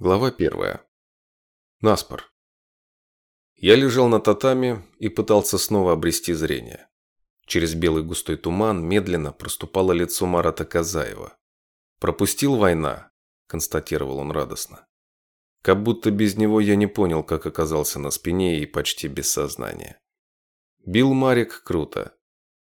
Глава первая. Наспор. Я лежал на татами и пытался снова обрести зрение. Через белый густой туман медленно проступало лицо Марата Казаева. «Пропустил война», – констатировал он радостно. Как будто без него я не понял, как оказался на спине и почти без сознания. Бил Марик круто.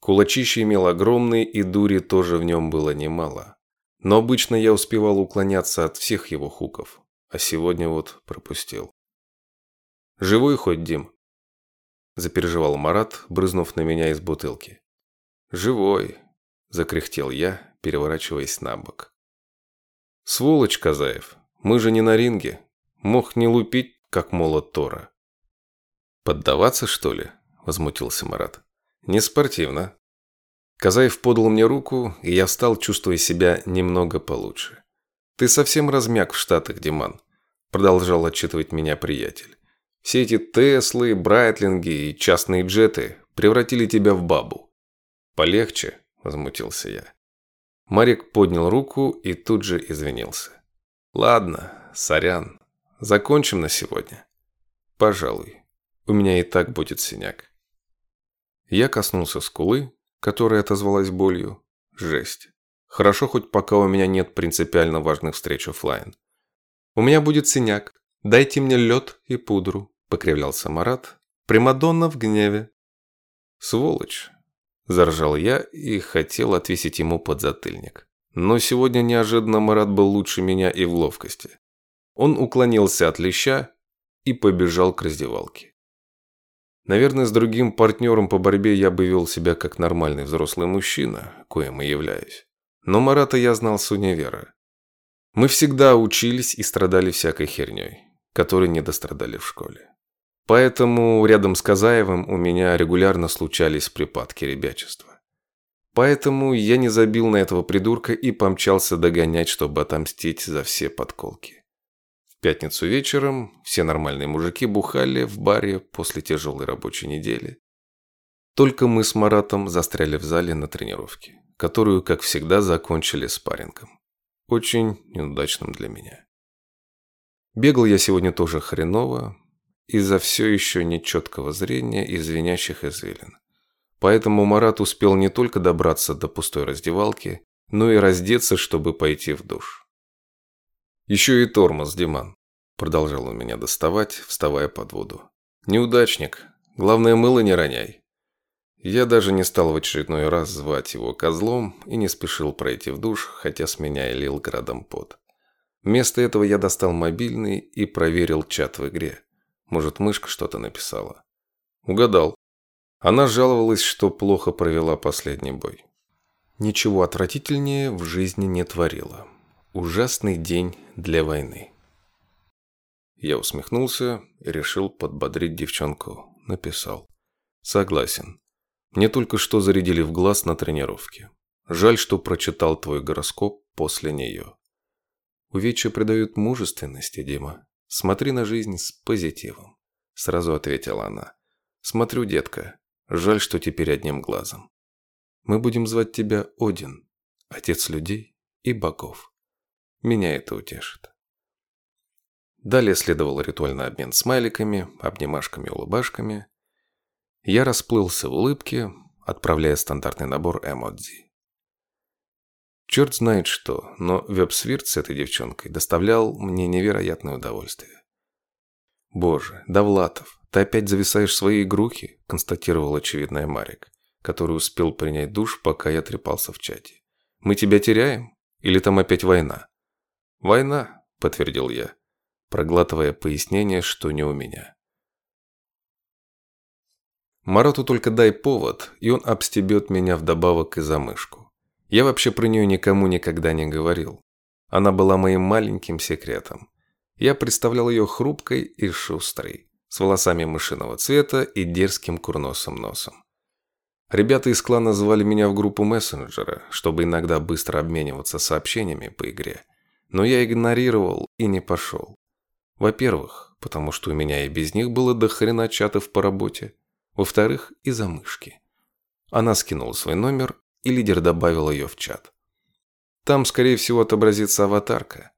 Кулачище имел огромный, и дури тоже в нем было немало. Но обычно я успевал уклоняться от всех его хуков, а сегодня вот пропустил. «Живой хоть, Дим?» Запереживал Марат, брызнув на меня из бутылки. «Живой», – закряхтел я, переворачиваясь на бок. «Сволочь, Казаев, мы же не на ринге. Мог не лупить, как молот Тора». «Поддаваться, что ли?» – возмутился Марат. «Не спортивно. Казаев подал мне руку, и я встал, чувствуя себя немного получше. «Ты совсем размяк в Штатах, Диман», – продолжал отчитывать меня приятель. «Все эти Теслы, Брайтлинги и частные джеты превратили тебя в бабу». «Полегче», – возмутился я. Марик поднял руку и тут же извинился. «Ладно, сорян, закончим на сегодня». «Пожалуй, у меня и так будет синяк». Я коснулся скулы, которая отозвалась болью. Жесть. Хорошо, хоть пока у меня нет принципиально важных встреч офлайн. «У меня будет синяк. Дайте мне лед и пудру», – покривлялся Марат. «Примадонна в гневе». «Сволочь», – заржал я и хотел отвесить ему подзатыльник. Но сегодня неожиданно Марат был лучше меня и в ловкости. Он уклонился от леща и побежал к раздевалке. Наверное, с другим партнером по борьбе я бы вел себя как нормальный взрослый мужчина, коим и являюсь. Но Марата я знал с универа. Мы всегда учились и страдали всякой херней, которой не дострадали в школе. Поэтому рядом с Казаевым у меня регулярно случались припадки ребячества. Поэтому я не забил на этого придурка и помчался догонять, чтобы отомстить за все подколки пятницу вечером все нормальные мужики бухали в баре после тяжелой рабочей недели. Только мы с Маратом застряли в зале на тренировке, которую, как всегда, закончили спаррингом. Очень неудачным для меня. Бегал я сегодня тоже хреново, из-за все еще нечеткого зрения и звенящих извилин. Поэтому Марат успел не только добраться до пустой раздевалки, но и раздеться, чтобы пойти в душ. «Еще и тормоз, Диман», – продолжал он меня доставать, вставая под воду. «Неудачник. Главное, мыло не роняй». Я даже не стал в очередной раз звать его козлом и не спешил пройти в душ, хотя с меня и лил градом пот. Вместо этого я достал мобильный и проверил чат в игре. Может, мышка что-то написала. Угадал. Она жаловалась, что плохо провела последний бой. Ничего отвратительнее в жизни не творила. Ужасный день для войны. Я усмехнулся и решил подбодрить девчонку. Написал. Согласен. Мне только что зарядили в глаз на тренировке. Жаль, что прочитал твой гороскоп после нее. Увечья придают мужественности, Дима. Смотри на жизнь с позитивом. Сразу ответила она. Смотрю, детка. Жаль, что теперь одним глазом. Мы будем звать тебя Один, отец людей и богов. Меня это утешит. Далее следовал ритуальный обмен смайликами, обнимашками и улыбашками. Я расплылся в улыбке, отправляя стандартный набор эмодзи. Черт знает что, но веб-свирт с этой девчонкой доставлял мне невероятное удовольствие. «Боже, Довлатов, ты опять зависаешь в своей игрухе?» – констатировал очевидная Марик, который успел принять душ, пока я трепался в чате. «Мы тебя теряем? Или там опять война?» «Война», – подтвердил я, проглатывая пояснение, что не у меня. Марату только дай повод, и он обстебет меня вдобавок и за мышку. Я вообще про нее никому никогда не говорил. Она была моим маленьким секретом. Я представлял ее хрупкой и шустрой, с волосами мышиного цвета и дерзким курносым носом. Ребята из клана звали меня в группу мессенджера, чтобы иногда быстро обмениваться сообщениями по игре – но я игнорировал и не пошел. Во-первых, потому что у меня и без них было до хрена чатов по работе. Во-вторых, из-за мышки. Она скинула свой номер, и лидер добавил ее в чат. Там, скорее всего, отобразится аватарка.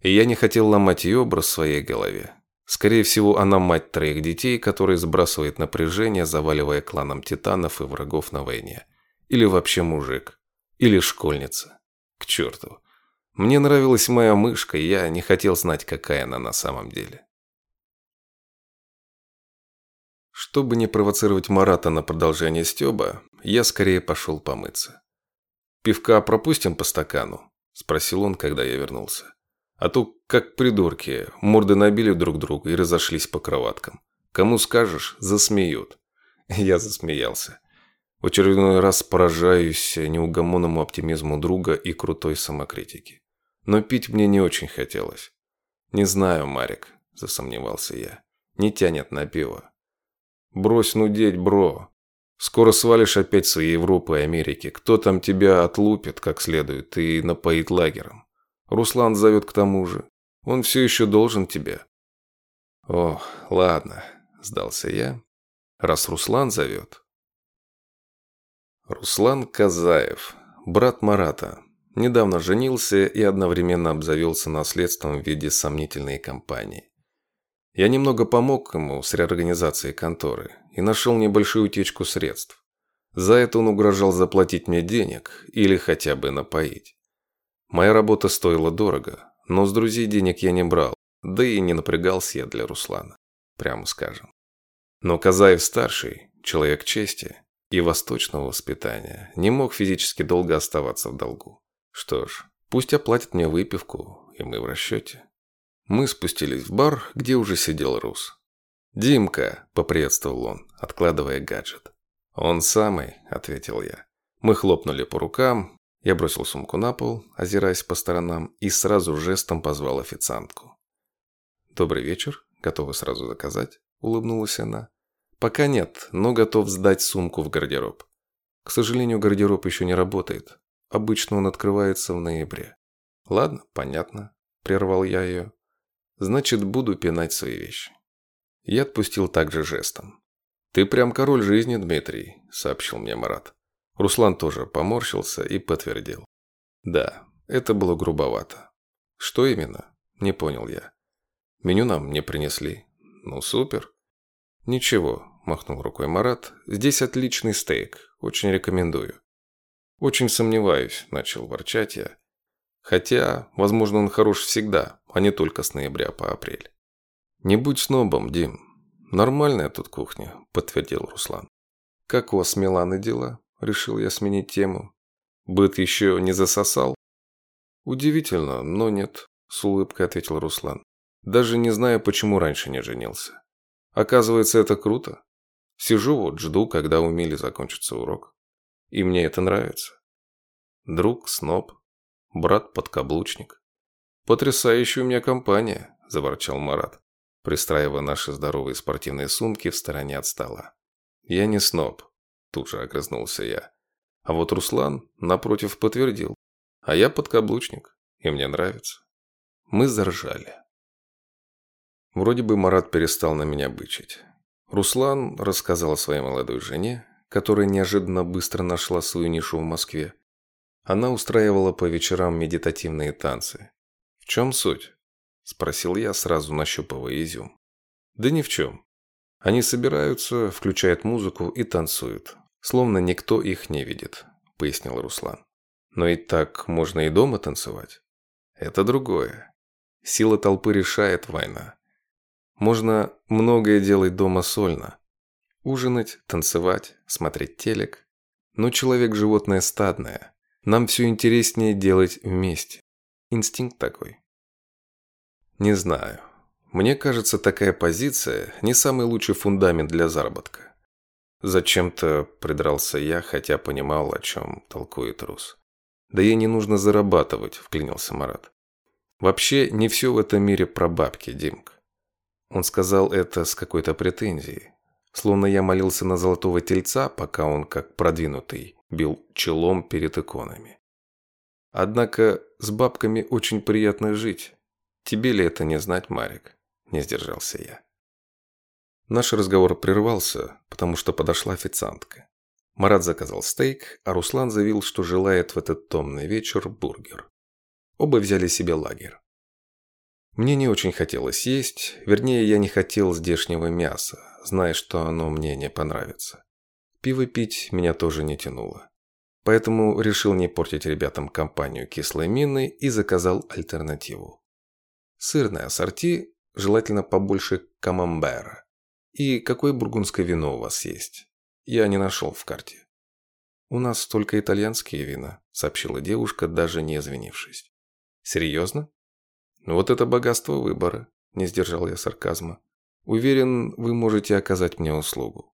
И я не хотел ломать ее образ в своей голове. Скорее всего, она мать троих детей, которые сбрасывает напряжение, заваливая кланом титанов и врагов на войне. Или вообще мужик. Или школьница. К черту. Мне нравилась моя мышка, и я не хотел знать, какая она на самом деле. Чтобы не провоцировать Марата на продолжение стёба, я скорее пошел помыться. «Пивка пропустим по стакану?» – спросил он, когда я вернулся. А то, как придурки, морды набили друг друга и разошлись по кроваткам. Кому скажешь, засмеют. Я засмеялся. В очередной раз поражаюсь неугомонному оптимизму друга и крутой самокритике. Но пить мне не очень хотелось. «Не знаю, Марик», – засомневался я. «Не тянет на пиво». «Брось нудеть, бро. Скоро свалишь опять с Европы и Америки. Кто там тебя отлупит как следует и напоит лагером? Руслан зовет к тому же. Он все еще должен тебе». «О, ладно», – сдался я. «Раз Руслан зовет». Руслан Казаев, брат Марата, недавно женился и одновременно обзавелся наследством в виде сомнительной компании. Я немного помог ему с реорганизацией конторы и нашел небольшую утечку средств. За это он угрожал заплатить мне денег или хотя бы напоить. Моя работа стоила дорого, но с друзей денег я не брал, да и не напрягался я для Руслана, прямо скажем. Но Казаев-старший, человек чести и восточного воспитания, не мог физически долго оставаться в долгу. Что ж, пусть оплатит мне выпивку, и мы в расчете. Мы спустились в бар, где уже сидел Рус. «Димка», – поприветствовал он, откладывая гаджет. «Он самый», – ответил я. Мы хлопнули по рукам, я бросил сумку на пол, озираясь по сторонам, и сразу жестом позвал официантку. «Добрый вечер. Готовы сразу заказать?» – улыбнулась она. «Пока нет, но готов сдать сумку в гардероб. К сожалению, гардероб еще не работает. Обычно он открывается в ноябре». «Ладно, понятно», – прервал я ее. «Значит, буду пинать свои вещи». Я отпустил также жестом. «Ты прям король жизни, Дмитрий», – сообщил мне Марат. Руслан тоже поморщился и подтвердил. Да, это было грубовато. Что именно? Не понял я. Меню нам не принесли. Ну, супер. Ничего, махнул рукой Марат. Здесь отличный стейк. Очень рекомендую. Очень сомневаюсь, начал ворчать я. Хотя, возможно, он хорош всегда, а не только с ноября по апрель. Не будь снобом, Дим. Нормальная тут кухня, подтвердил Руслан. Как у вас, Миланы, дела? Решил я сменить тему. Быт еще не засосал? Удивительно, но нет, с улыбкой ответил Руслан. Даже не знаю, почему раньше не женился. Оказывается, это круто. Сижу вот, жду, когда у Мили закончится урок. И мне это нравится. Друг, сноб, брат-подкаблучник. Потрясающая у меня компания, заворчал Марат, пристраивая наши здоровые спортивные сумки в стороне от стола. Я не сноб, Тут же огрызнулся я. А вот Руслан, напротив, подтвердил. А я подкаблучник, и мне нравится. Мы заржали. Вроде бы Марат перестал на меня бычить. Руслан рассказал о своей молодой жене, которая неожиданно быстро нашла свою нишу в Москве. Она устраивала по вечерам медитативные танцы. «В чем суть?» – спросил я, сразу нащупывая изюм. «Да ни в чем. Они собираются, включают музыку и танцуют, словно никто их не видит, пояснил Руслан. Но и так можно и дома танцевать. Это другое. Сила толпы решает война. Можно многое делать дома сольно. Ужинать, танцевать, смотреть телек. Но человек – животное стадное. Нам все интереснее делать вместе. Инстинкт такой. Не знаю. Мне кажется, такая позиция не самый лучший фундамент для заработка. Зачем-то придрался я, хотя понимал, о чем толкует Рус. Да ей не нужно зарабатывать, вклинился Марат. Вообще, не все в этом мире про бабки, Димк. Он сказал это с какой-то претензией. Словно я молился на золотого тельца, пока он, как продвинутый, бил челом перед иконами. Однако с бабками очень приятно жить. Тебе ли это не знать, Марик? Не сдержался я. Наш разговор прервался, потому что подошла официантка. Марат заказал стейк, а Руслан заявил, что желает в этот томный вечер бургер. Оба взяли себе лагерь. Мне не очень хотелось есть, вернее, я не хотел здешнего мяса, зная, что оно мне не понравится. Пиво пить меня тоже не тянуло. Поэтому решил не портить ребятам компанию кислой мины и заказал альтернативу. Сырное ассорти, желательно побольше камамбера. И какое бургундское вино у вас есть? Я не нашел в карте. «У нас только итальянские вина», – сообщила девушка, даже не извинившись. «Серьезно?» «Ну «Вот это богатство выбора», – не сдержал я сарказма. «Уверен, вы можете оказать мне услугу».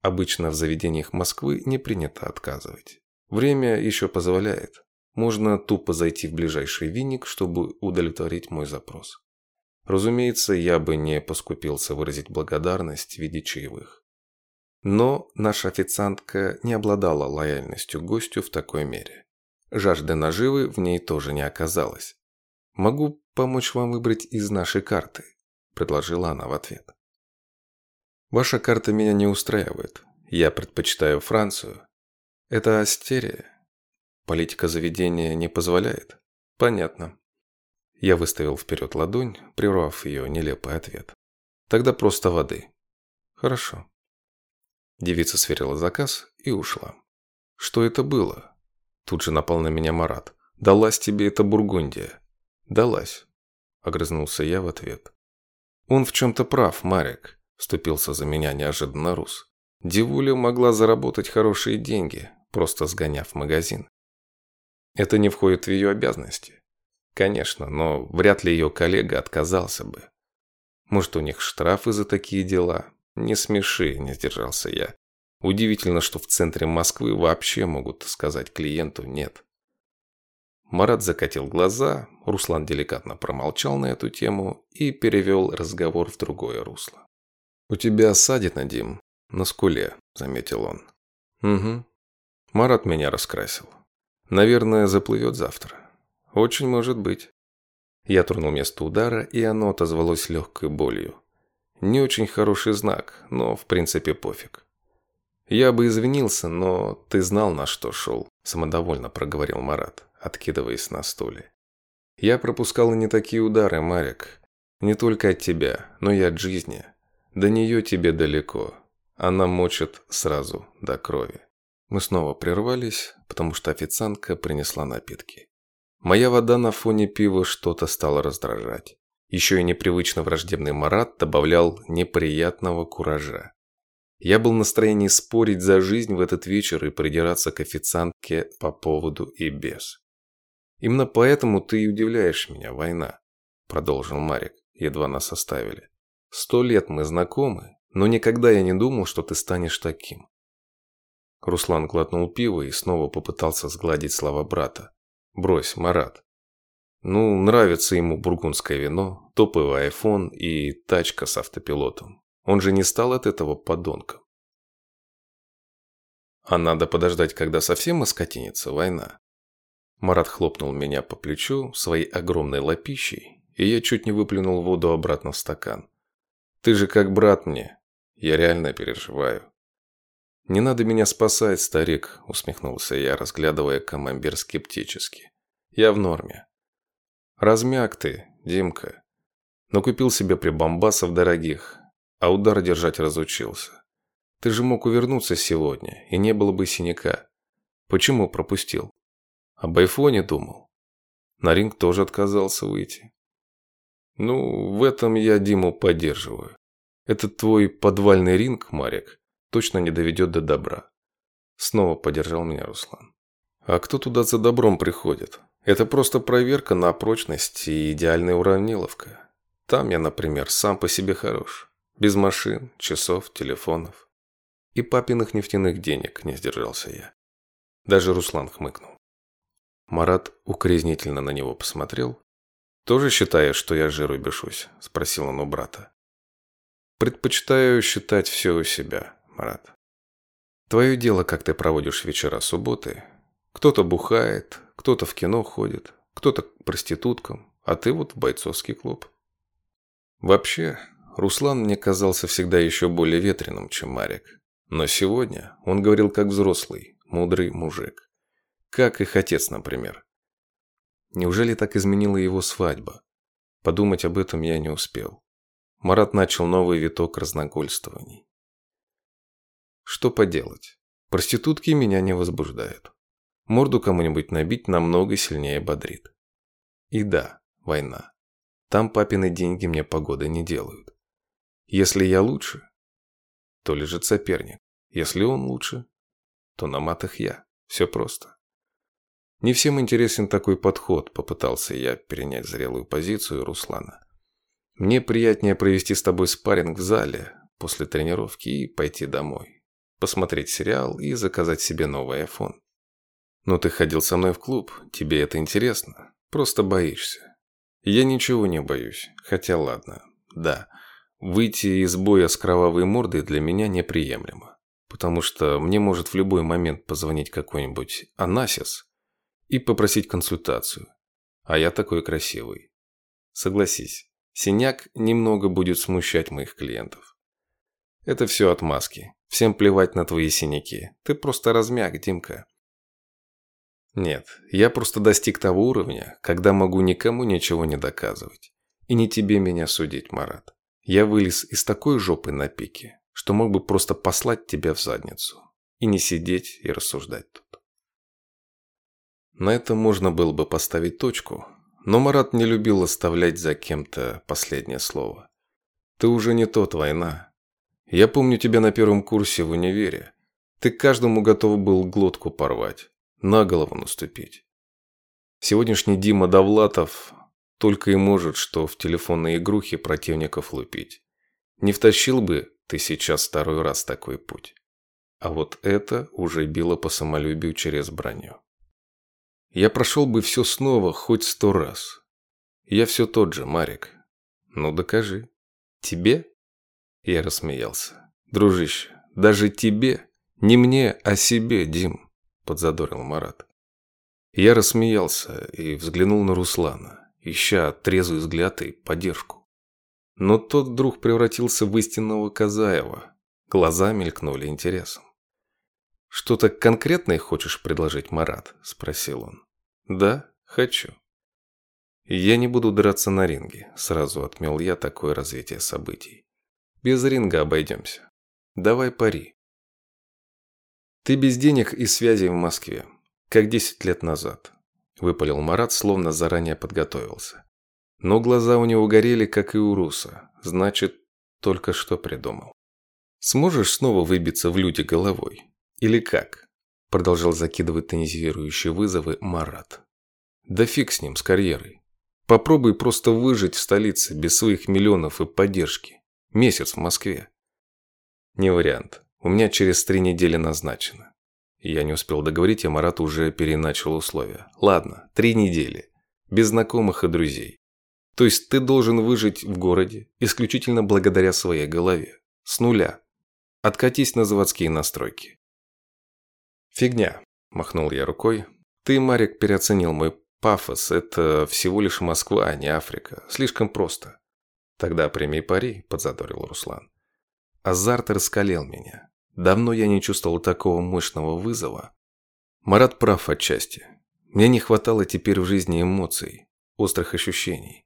Обычно в заведениях Москвы не принято отказывать. Время еще позволяет. Можно тупо зайти в ближайший винник, чтобы удовлетворить мой запрос. Разумеется, я бы не поскупился выразить благодарность в виде чаевых. Но наша официантка не обладала лояльностью гостю в такой мере. Жажды наживы в ней тоже не оказалось. «Могу помочь вам выбрать из нашей карты», – предложила она в ответ. «Ваша карта меня не устраивает. Я предпочитаю Францию. Это астерия. Политика заведения не позволяет?» «Понятно». Я выставил вперед ладонь, прервав ее нелепый ответ. «Тогда просто воды». «Хорошо». Девица сверила заказ и ушла. «Что это было?» Тут же напал на меня Марат. «Далась тебе эта Бургундия?» «Далась», — огрызнулся я в ответ. «Он в чем-то прав, Марик», — вступился за меня неожиданно Рус. «Дивуля могла заработать хорошие деньги, просто сгоняв в магазин. Это не входит в ее обязанности. Конечно, но вряд ли ее коллега отказался бы. Может, у них штрафы за такие дела, «Не смеши», – не сдержался я. Удивительно, что в центре Москвы вообще могут сказать клиенту «нет». Марат закатил глаза, Руслан деликатно промолчал на эту тему и перевел разговор в другое русло. «У тебя ссадина, Дим, на скуле», – заметил он. «Угу. Марат меня раскрасил. Наверное, заплывет завтра. Очень может быть». Я тронул место удара, и оно отозвалось легкой болью. Не очень хороший знак, но в принципе пофиг. Я бы извинился, но ты знал, на что шел, самодовольно проговорил Марат, откидываясь на стуле. Я пропускал и не такие удары, Марик. Не только от тебя, но и от жизни. До нее тебе далеко. Она мочит сразу, до крови. Мы снова прервались, потому что официантка принесла напитки. Моя вода на фоне пива что-то стала раздражать. Еще и непривычно враждебный Марат добавлял неприятного куража. Я был в настроении спорить за жизнь в этот вечер и придираться к официантке по поводу и без. «Именно поэтому ты и удивляешь меня, война», – продолжил Марик, едва нас оставили. «Сто лет мы знакомы, но никогда я не думал, что ты станешь таким». Руслан глотнул пиво и снова попытался сгладить слова брата. «Брось, Марат, ну, нравится ему бургундское вино, топовый айфон и тачка с автопилотом. Он же не стал от этого подонком. А надо подождать, когда совсем оскотинится война. Марат хлопнул меня по плечу своей огромной лапищей, и я чуть не выплюнул воду обратно в стакан. Ты же как брат мне. Я реально переживаю. Не надо меня спасать, старик, усмехнулся я, разглядывая камамбер скептически. Я в норме. Размяк ты, Димка. Но купил себе прибамбасов дорогих, а удар держать разучился. Ты же мог увернуться сегодня, и не было бы синяка. Почему пропустил? Об айфоне думал. На ринг тоже отказался выйти. Ну, в этом я Диму поддерживаю. Этот твой подвальный ринг, Марик, точно не доведет до добра. Снова поддержал меня Руслан. А кто туда за добром приходит? Это просто проверка на прочность и идеальная уравниловка. Там я, например, сам по себе хорош. Без машин, часов, телефонов. И папиных нефтяных денег не сдержался я. Даже Руслан хмыкнул. Марат укоризнительно на него посмотрел. «Тоже считаешь, что я жиру бешусь?» – спросил он у брата. «Предпочитаю считать все у себя, Марат. Твое дело, как ты проводишь вечера субботы. Кто-то бухает, кто-то в кино ходит, кто-то к проституткам, а ты вот в бойцовский клуб. Вообще, Руслан мне казался всегда еще более ветреным, чем Марик. Но сегодня он говорил как взрослый, мудрый мужик. Как их отец, например. Неужели так изменила его свадьба? Подумать об этом я не успел. Марат начал новый виток разногольствований. Что поделать? Проститутки меня не возбуждают. Морду кому-нибудь набить намного сильнее бодрит. И да, война. Там папины деньги мне погоды не делают. Если я лучше, то лежит соперник. Если он лучше, то на матах я. Все просто. Не всем интересен такой подход, попытался я перенять зрелую позицию Руслана. Мне приятнее провести с тобой спарринг в зале после тренировки и пойти домой посмотреть сериал и заказать себе новый iPhone. Но ты ходил со мной в клуб, тебе это интересно, просто боишься. Я ничего не боюсь, хотя ладно, да, выйти из боя с кровавой мордой для меня неприемлемо, потому что мне может в любой момент позвонить какой-нибудь Анасис и попросить консультацию, а я такой красивый. Согласись, синяк немного будет смущать моих клиентов. Это все отмазки, Всем плевать на твои синяки. Ты просто размяк, Димка. Нет, я просто достиг того уровня, когда могу никому ничего не доказывать. И не тебе меня судить, Марат. Я вылез из такой жопы на пике, что мог бы просто послать тебя в задницу. И не сидеть и рассуждать тут. На этом можно было бы поставить точку, но Марат не любил оставлять за кем-то последнее слово. Ты уже не тот, война. Я помню тебя на первом курсе в универе. Ты каждому готов был глотку порвать, на голову наступить. Сегодняшний Дима Довлатов только и может, что в телефонные игрухи противников лупить. Не втащил бы ты сейчас второй раз такой путь. А вот это уже било по самолюбию через броню. Я прошел бы все снова хоть сто раз. Я все тот же, Марик. Ну докажи. Тебе? Я рассмеялся. «Дружище, даже тебе, не мне, а себе, Дим», – подзадорил Марат. Я рассмеялся и взглянул на Руслана, ища трезвый взгляд и поддержку. Но тот вдруг превратился в истинного Казаева. Глаза мелькнули интересом. «Что-то конкретное хочешь предложить, Марат?» – спросил он. «Да, хочу». «Я не буду драться на ринге», – сразу отмел я такое развитие событий. Без ринга обойдемся. Давай пари. Ты без денег и связей в Москве, как 10 лет назад. Выпалил Марат, словно заранее подготовился. Но глаза у него горели, как и у Руса. Значит, только что придумал. Сможешь снова выбиться в люди головой? Или как? Продолжал закидывать тонизирующие вызовы Марат. Да фиг с ним, с карьерой. Попробуй просто выжить в столице без своих миллионов и поддержки. Месяц в Москве. Не вариант. У меня через три недели назначено. Я не успел договорить, а Марат уже переначал условия. Ладно, три недели. Без знакомых и друзей. То есть ты должен выжить в городе исключительно благодаря своей голове. С нуля. Откатись на заводские настройки. Фигня, махнул я рукой. Ты, Марик, переоценил мой пафос. Это всего лишь Москва, а не Африка. Слишком просто. «Тогда прими пари», – подзадорил Руслан. Азарт раскалил меня. Давно я не чувствовал такого мощного вызова. Марат прав отчасти. Мне не хватало теперь в жизни эмоций, острых ощущений.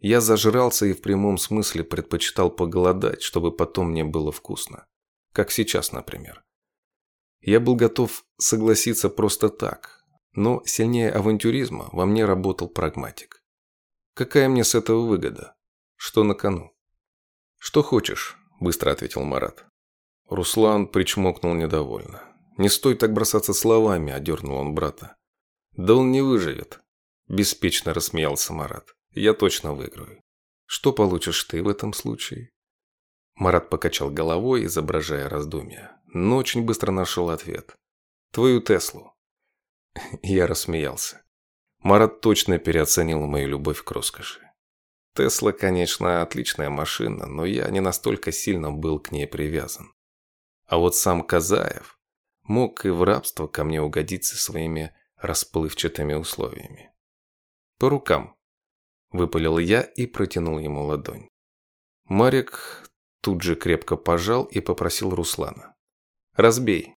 Я зажрался и в прямом смысле предпочитал поголодать, чтобы потом мне было вкусно. Как сейчас, например. Я был готов согласиться просто так, но сильнее авантюризма во мне работал прагматик. Какая мне с этого выгода? Что на кону? Что хочешь, быстро ответил Марат. Руслан причмокнул недовольно. Не стой так бросаться словами, одернул он брата. Да он не выживет. Беспечно рассмеялся Марат. Я точно выиграю. Что получишь ты в этом случае? Марат покачал головой, изображая раздумья, но очень быстро нашел ответ. Твою Теслу. Я рассмеялся. Марат точно переоценил мою любовь к роскоши. Тесла, конечно, отличная машина, но я не настолько сильно был к ней привязан. А вот сам Казаев мог и в рабство ко мне угодиться своими расплывчатыми условиями. «По рукам», – выпалил я и протянул ему ладонь. Марик тут же крепко пожал и попросил Руслана. «Разбей,